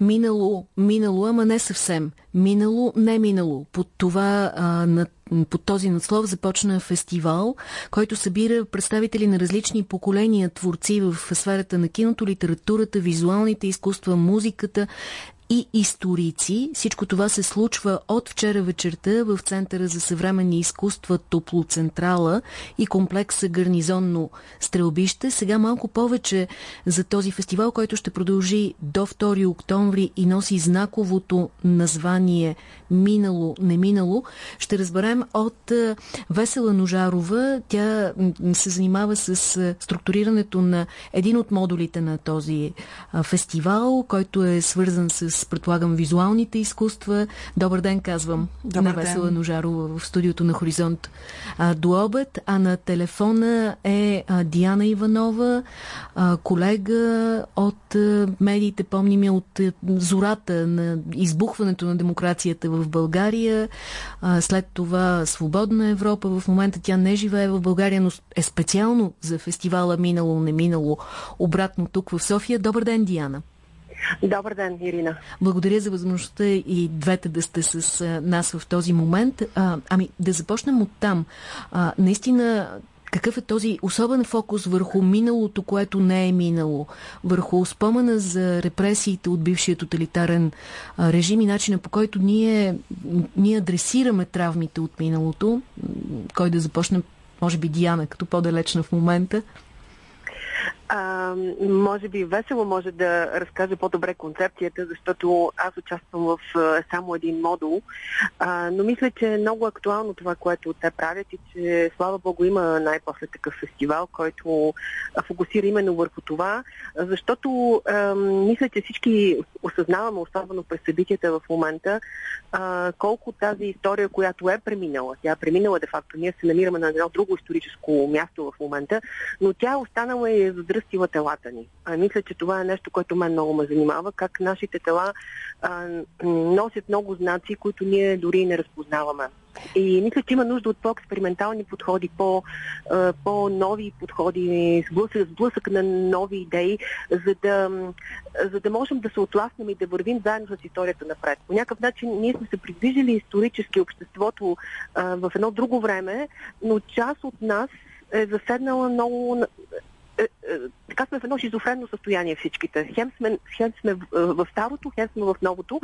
Минало, минало, ама не съвсем. Минало, не минало. Под това а, на под този надслов започна фестивал, който събира представители на различни поколения творци в сферата на киното, литературата, визуалните изкуства, музиката и историци. Всичко това се случва от вчера вечерта в Центъра за съвременни изкуства Топлоцентрала и комплекса Гарнизонно стрелбище. Сега малко повече за този фестивал, който ще продължи до 2 октомври и носи знаковото название Минало, не минало. Ще разберем от Весела Ножарова. Тя се занимава с структурирането на един от модулите на този фестивал, който е свързан с предполагам, визуалните изкуства. Добър ден, казвам Добър на Весела ден. Ножарова в студиото на Хоризонт а, до обед. А на телефона е а, Диана Иванова, а, колега от а, медиите, помним я от а, зората на избухването на демокрацията в България. А, след това Свободна Европа. В момента тя не живее в България, но е специално за фестивала Минало, не минало обратно тук в София. Добър ден, Диана. Добър ден, Ирина. Благодаря за възможността и двете да сте с нас в този момент. А, ами, да започнем от там. А, наистина, какъв е този особен фокус върху миналото, което не е минало, върху спомена за репресиите от бившия тоталитарен режим и начина по който ние, ние адресираме травмите от миналото, кой да започне, може би Диана, като по-далечна в момента. А, може би весело може да разкаже по-добре концепцията, защото аз участвам в а, само един модул, а, но мисля, че е много актуално това, което те правят и че слава Богу има най-после такъв фестивал, който фокусира именно върху това, защото а, мисля, че всички осъзнаваме, особено през събитията в момента, а, колко тази история, която е преминала, тя е преминала де-факто, ние се намираме на едно друго историческо място в момента, но тя е останала и е задръстила телата ни. А, мисля, че това е нещо, което мен много ме занимава, как нашите тела а, носят много знаци, които ние дори не разпознаваме. И мисля, че има нужда от по-експериментални подходи, по, по-нови подходи, сблъсък на нови идеи, за да, за да можем да се отласнем и да вървим заедно с историята напред. По някакъв начин ние сме се придвижили исторически обществото а, в едно друго време, но част от нас е заседнала много е, е, така сме в едно шизофренно състояние всичките. Хем сме, хем сме в, е, в старото, хем сме в новото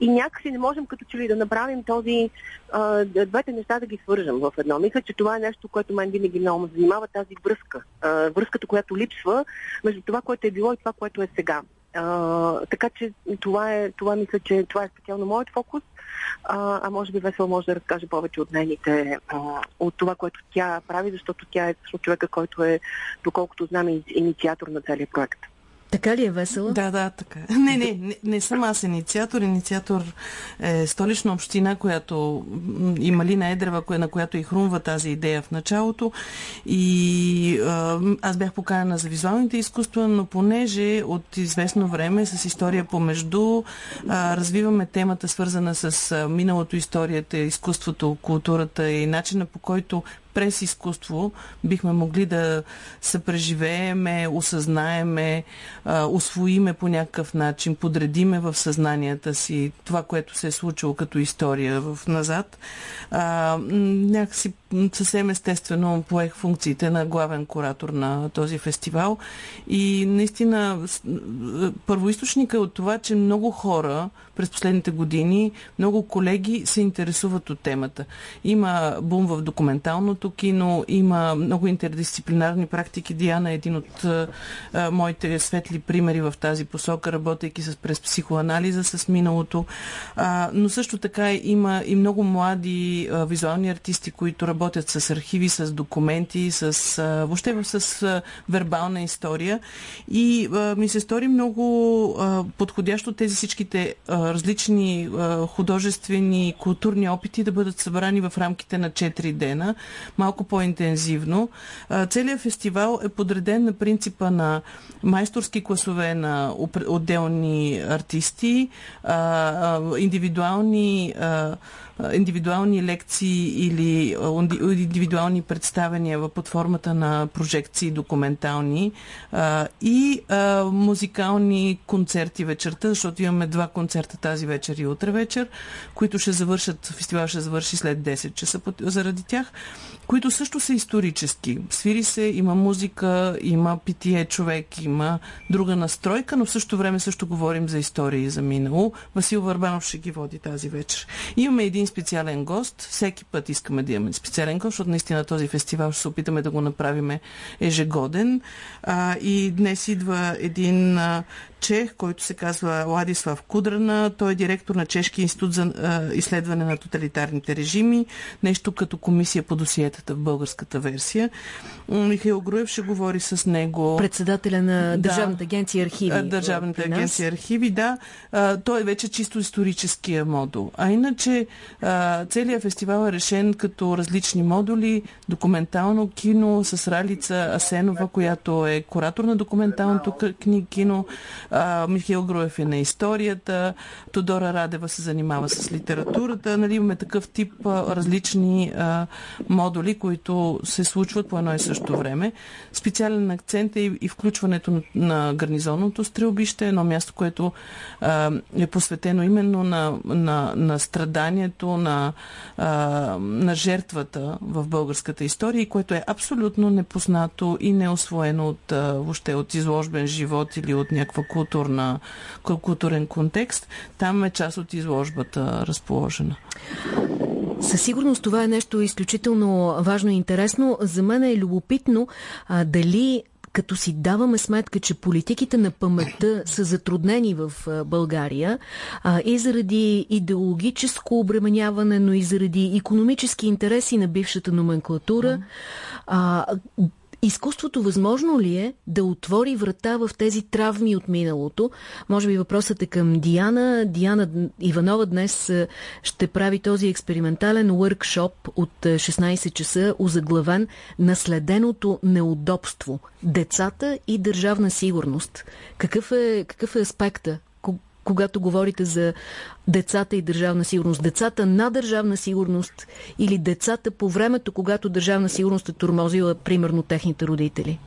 и някакси не можем като че ли да направим този, а, двете неща да ги свържем в едно. Мисля, че това е нещо, което мен винаги много занимава, тази връзка. А, връзката, която липсва между това, което е било и това, което е сега. А, така че това е, това мисля, че това е специално моят фокус а, а може би Весела може да разкаже повече от нейните, а, от това, което тя прави, защото тя е човека, който е, доколкото знам, инициатор на целият проект. Така ли е весело? Да, да, така. Не, не, не, не съм аз инициатор. Инициатор е столична община, която има Лина Едрева, на която и хрумва тази идея в началото. И аз бях поканена за визуалните изкуства, но понеже от известно време с история помежду развиваме темата, свързана с миналото, историята, изкуството, културата и начина по който през изкуство бихме могли да съпреживееме, осъзнаеме, освоиме по някакъв начин, подредиме в съзнанията си това, което се е случило като история в назад. Някакси съвсем естествено поех функциите на главен куратор на този фестивал и наистина първоисточника е от това, че много хора през последните години, много колеги се интересуват от темата. Има бум в документалното кино, има много интердисциплинарни практики. Диана е един от а, моите светли примери в тази посока, работейки с през психоанализа с миналото. А, но също така има и много млади а, визуални артисти, които работят с архиви, с документи, с, въобще с вербална история. И ми се стори много подходящо тези всичките различни а, художествени, културни опити да бъдат събрани в рамките на 4 дена, малко по-интензивно. целият фестивал е подреден на принципа на майсторски класове на отделни артисти, индивидуални индивидуални лекции или индивидуални представения под формата на прожекции документални и музикални концерти вечерта, защото имаме два концерта тази вечер и утре вечер, които ще завършат, фестивал ще завърши след 10 часа заради тях, които също са исторически. Свири се, има музика, има питие човек, има друга настройка, но в същото време също говорим за история и за минало. Васил Върбанов ще ги води тази вечер. Имаме един специален гост. Всеки път искаме да имаме специален гост, защото наистина този фестивал ще се опитаме да го направим ежегоден. А, и днес идва един а, чех, който се казва Ладислав Кудрана. Той е директор на Чешки институт за изследване на тоталитарните режими, нещо като комисия по досиетата в българската версия. Михаил Груев ще говори с него. Председателя на Държавната агенция архиви. Държавната агенция архиви, да. Той е вече чисто историческия модул. А иначе целият фестивал е решен като различни модули. Документално кино с Ралица Асенова, която е куратор на документалното кино а, Михаил Груев е на историята, Тодора Радева се занимава с литературата. Нали, имаме такъв тип а, различни а, модули, които се случват по едно и също време. Специален акцент е и, и включването на, на гарнизонното стрелбище, едно място, което а, е посветено именно на, на, на страданието, на, а, на жертвата в българската история, което е абсолютно непознато и неосвоено от, а, въобще от изложбен живот или от някаква културна, културен контекст, там е част от изложбата разположена. Със сигурност това е нещо изключително важно и интересно. За мен е любопитно а, дали като си даваме сметка, че политиките на паметта са затруднени в България а, и заради идеологическо обременяване, но и заради економически интереси на бившата номенклатура, а, Изкуството възможно ли е да отвори врата в тези травми от миналото? Може би въпросът е към Диана. Диана Иванова днес ще прави този експериментален workshop от 16 часа, озаглавен Наследеното неудобство. Децата и държавна сигурност. Какъв е, какъв е аспекта когато говорите за децата и държавна сигурност? Децата на държавна сигурност или децата по времето, когато държавна сигурност е турмозила, примерно, техните родители?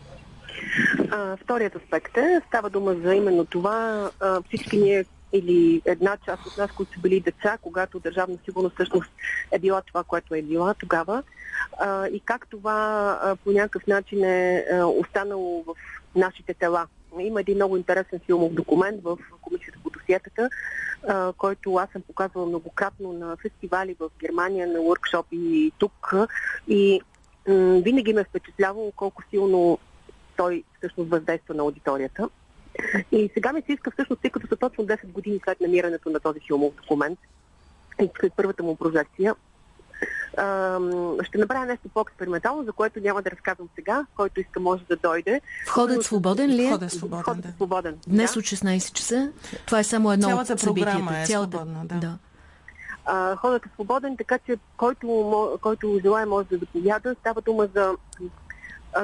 А, вторият аспект е, става дума за именно това, а, всички ние или една част от нас, които са били деца, когато държавна сигурност всъщност е била това, което е била тогава, а, и как това а, по някакъв начин е а, останало в нашите тела. Има един много интересен филмов документ в Комисията по досиетата, който аз съм показвала многократно на фестивали в Германия, на workshop и тук. И м- винаги ме е впечатлявало колко силно той всъщност въздейства на аудиторията. И сега ми се иска всъщност, тъй като са точно 10 години след намирането на този филмов документ след първата му прожекция, ще направя нещо по-експериментално, за което няма да разказвам сега. Който иска може да дойде. Входът свободен ли е? Входът свободен, Входът да. свободен. Днес от 16 часа. Това е само едно Цялата от събитията. програма е Цялата... свободна, да. да. А, ходът е свободен, така че който, който желая може да заповяда. Става дума за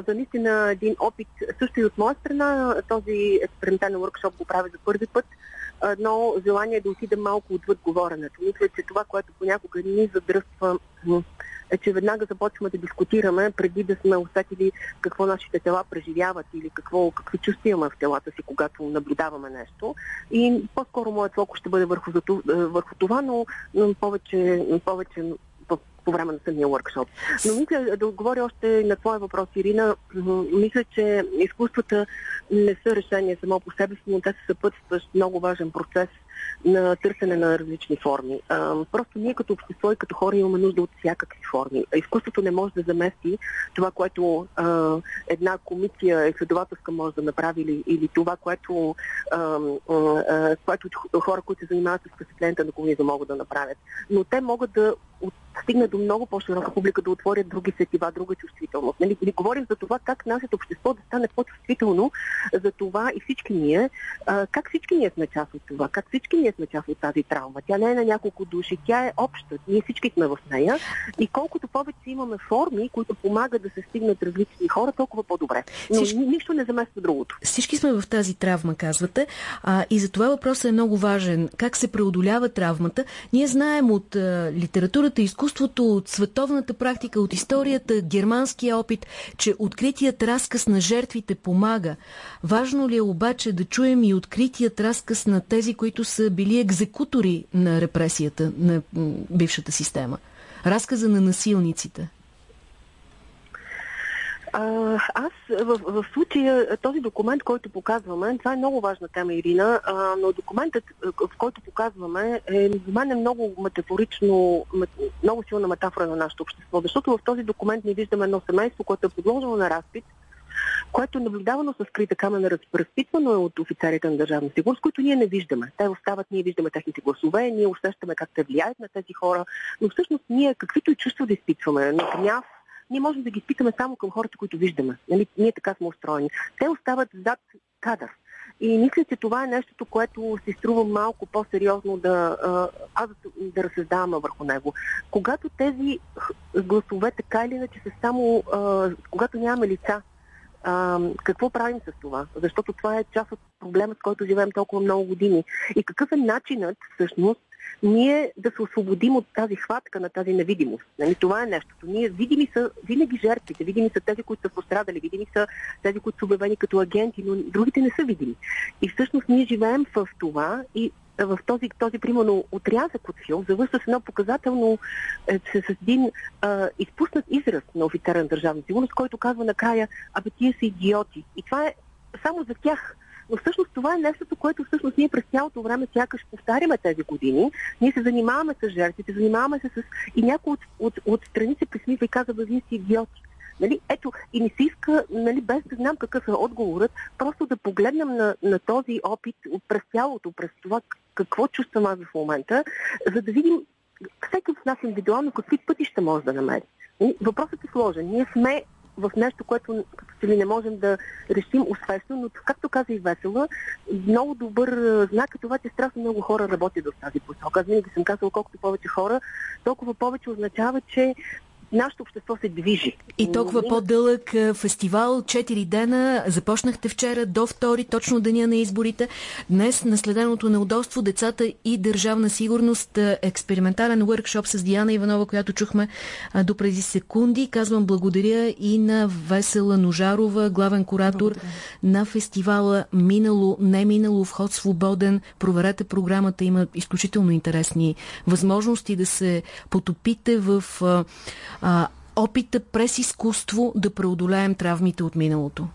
за наистина един опит също и от моя страна. Този експериментален workshop го правя за първи път едно желание да отида малко отвъд говоренето. Мисля, че това, което понякога ни задръства е, че веднага започваме да дискутираме, преди да сме усетили какво нашите тела преживяват или какво, какви чувства имаме в телата си, когато наблюдаваме нещо. И по-скоро моят фокус ще бъде върху, върху това, но, но повече, повече по време на самия workshop. Но мисля да отговоря още на твоя въпрос, Ирина. Мисля, че изкуствата не са решение само по себе си, но те са съпътстващ много важен процес на търсене на различни форми. А, просто ние като общество и като хора имаме нужда от всякакви форми. Изкуството не може да замести това, което а, една комисия изследователска може да направи или, или това, което, а, а, което хора, които се занимават с престъпленията на комунизма могат да направят. Но те могат да стигне до много по-широка публика, да отворят други сетива, друга чувствителност. Нали? Или говорим за това как нашето общество да стане по-чувствително за това и всички ние, а, как всички ние сме част от това, как всички ние сме част от тази травма. Тя не е на няколко души, тя е обща. Ние всички сме в нея. И колкото повече имаме форми, които помагат да се стигнат различни хора, толкова по-добре. Но всички... нищо не замества другото. Всички сме в тази травма, казвате. А, и за това въпросът е много важен. Как се преодолява травмата? Ние знаем от а, литературата, изкуството, от световната практика, от историята, германския опит, че откритият разказ на жертвите помага. Важно ли е обаче да чуем и откритият разказ на тези, които са били екзекутори на репресията на бившата система? Разказа на насилниците. А, аз в, в случая този документ, който показваме, това е много важна тема, Ирина, а, но документът, в който показваме, е за мен е много метафорично, много силна метафора на нашето общество, защото в този документ ни виждаме едно семейство, което е подложено на разпит, което е наблюдавано с скрита камера, разпитвано е от офицерите на държавна сигурност, които ние не виждаме. Те остават, ние виждаме техните гласове, ние усещаме как те влияят на тези хора, но всъщност ние каквито и чувства да изпитваме, на гняв, ние можем да ги изпитаме само към хората, които виждаме. Нали? Ние така сме устроени. Те остават зад кадър. И мисля, че това е нещото, което си струва малко по-сериозно да, аз да разсъждаваме върху него. Когато тези гласове така или иначе са само, когато нямаме лица, какво правим с това? Защото това е част от проблема, с който живеем толкова много години. И какъв е начинът всъщност ние да се освободим от тази хватка на тази невидимост. Нали, това е нещото. Ние видими са винаги жертвите, видими са тези, които са пострадали, видими са тези, които са обявени като агенти, но другите не са видими. И всъщност ние живеем в това и в този, този примерно отрязък от филм завършва с едно показателно, е, с, един а, изпуснат израз на офицера на държавна сигурност, който казва накрая, абе тия са идиоти. И това е само за тях. Но всъщност това е нещото, което всъщност ние през цялото време сякаш повтаряме тези години. Ние се занимаваме с жертвите, занимаваме се с... И някой от, от, от страни се присмива и казва, вие си идиоти. Нали, ето, и не се иска, нали, без да знам какъв е отговорът, просто да погледнем на, на този опит през цялото, през това какво чувствам аз в момента, за да видим всеки от нас индивидуално какви пътища може да намери. Нали, въпросът е сложен. Ние сме в нещо, което като че ли не можем да решим успешно, но както каза и Весела, много добър знак е това, че страшно много хора работят в тази посока. Аз винаги съм казала, колкото повече хора, толкова повече означава, че нашето общество се движи. И толкова по-дълъг фестивал, 4 дена, започнахте вчера до втори, точно деня на изборите. Днес наследеното неудобство, децата и държавна сигурност, експериментален въркшоп с Диана Иванова, която чухме до преди секунди. Казвам благодаря и на Весела Ножарова, главен куратор благодаря. на фестивала Минало, не минало, вход свободен. Проверете програмата, има изключително интересни възможности да се потопите в опита през изкуство да преодолеем травмите от миналото.